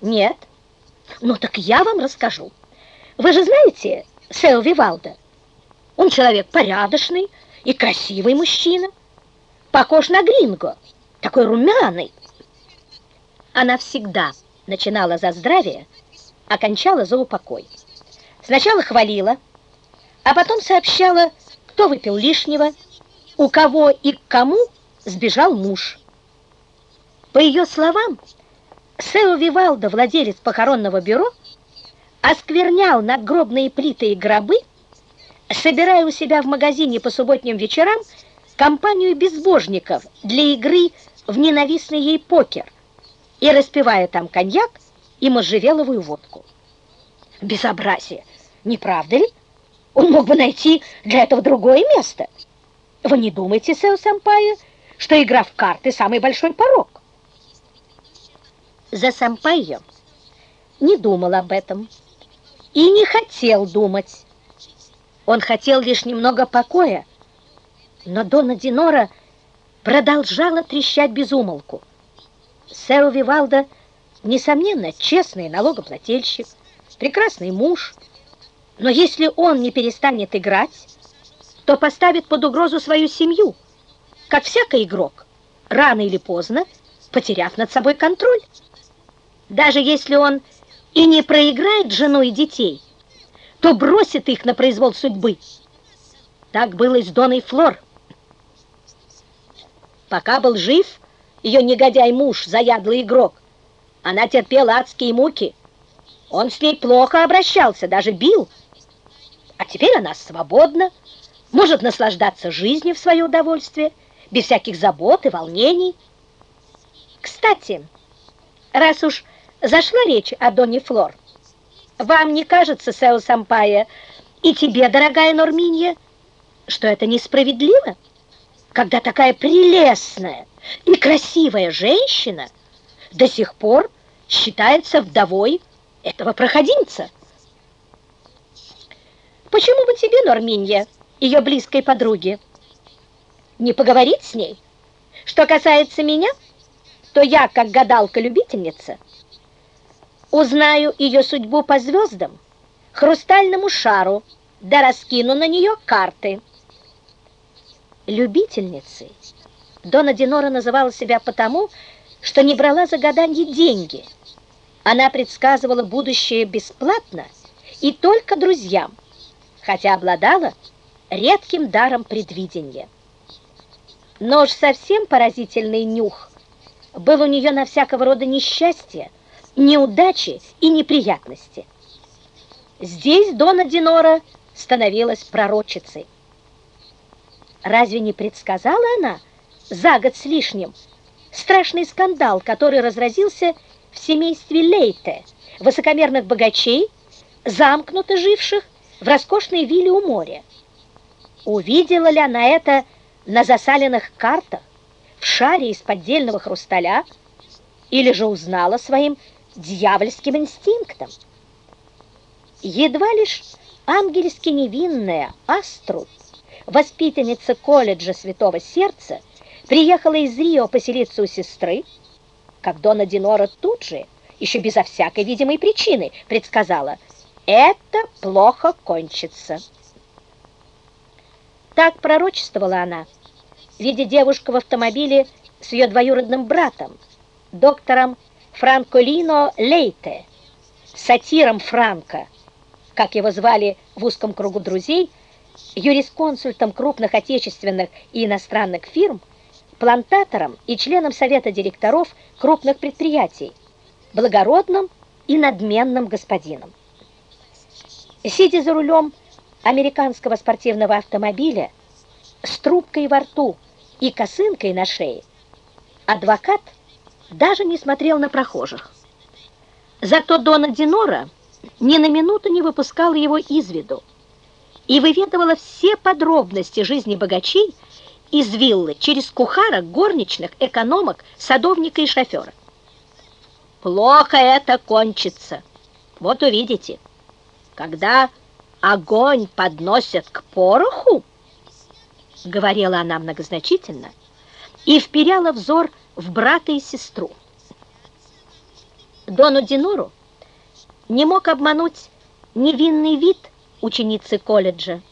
Нет. Ну так я вам расскажу. Вы же знаете Сео Вивалда? Он человек порядочный и красивый мужчина. Похож на Гринго, такой румяный. Она всегда начинала за здравие, окончала за упокой. Сначала хвалила, а потом сообщала, кто выпил лишнего, у кого и к кому сбежал муж. По ее словам, Сео Вивалдо, владелец похоронного бюро, осквернял надгробные плиты и гробы, собирая у себя в магазине по субботним вечерам компанию безбожников для игры в ненавистный ей покер и распивая там коньяк и можжевеловую водку. Безобразие, не правда ли? Он мог бы найти для этого другое место. Вы не думаете, Сео Сампайо, что игра в карты – самый большой порок? Зе Сампайо не думал об этом и не хотел думать. Он хотел лишь немного покоя, но Дона Динора продолжала трещать без умолку. Сеу Вивалдо, несомненно, честный налогоплательщик, прекрасный муж, но если он не перестанет играть, то поставит под угрозу свою семью, как всякий игрок, рано или поздно потеряв над собой контроль. Даже если он и не проиграет жену и детей, то бросит их на произвол судьбы. Так было и с Доной Флор. Пока был жив ее негодяй-муж, заядлый игрок, она терпела адские муки. Он с ней плохо обращался, даже бил. А теперь она свободна, может наслаждаться жизнью в свое удовольствие, без всяких забот и волнений. Кстати, раз уж зашла речь о Доне Флор. Вам не кажется, Сео Сампая, и тебе, дорогая Норминья, что это несправедливо, когда такая прелестная и красивая женщина до сих пор считается вдовой этого проходимца? Почему бы тебе, Норминья, ее близкой подруге, не поговорить с ней? Что касается меня, то я, как гадалка-любительница, Узнаю ее судьбу по звездам, хрустальному шару, да раскину на нее карты. Любительницей Дона Динора называла себя потому, что не брала за гаданье деньги. Она предсказывала будущее бесплатно и только друзьям, хотя обладала редким даром предвидения. Но уж совсем поразительный нюх был у нее на всякого рода несчастье, неудачи и неприятности. Здесь Дона Динора становилась пророчицей. Разве не предсказала она за год с лишним страшный скандал, который разразился в семействе Лейте, высокомерных богачей, замкнуто живших в роскошной вилле у моря? Увидела ли она это на засаленных картах, в шаре из поддельного хрусталя, или же узнала своим дьявольским инстинктом. Едва лишь ангельски невинная Астру, воспитанница колледжа Святого Сердца, приехала из Рио поселиться у сестры, как Дона Динора тут же, еще безо всякой видимой причины, предсказала, это плохо кончится. Так пророчествовала она, видя девушку в автомобиле с ее двоюродным братом, доктором Франколино Лейте, сатиром Франко, как его звали в узком кругу друзей, юрисконсультом крупных отечественных и иностранных фирм, плантатором и членом совета директоров крупных предприятий, благородным и надменным господином. Сидя за рулем американского спортивного автомобиля с трубкой во рту и косынкой на шее, адвокат – даже не смотрел на прохожих. Зато Дона Динора ни на минуту не выпускала его из виду и выведывала все подробности жизни богачей из виллы через кухарок, горничных, экономок, садовника и шофера. Плохо это кончится. Вот увидите, когда огонь подносят к пороху, говорила она многозначительно и вперяла взор в брата и сестру. Дону Динору не мог обмануть невинный вид ученицы колледжа.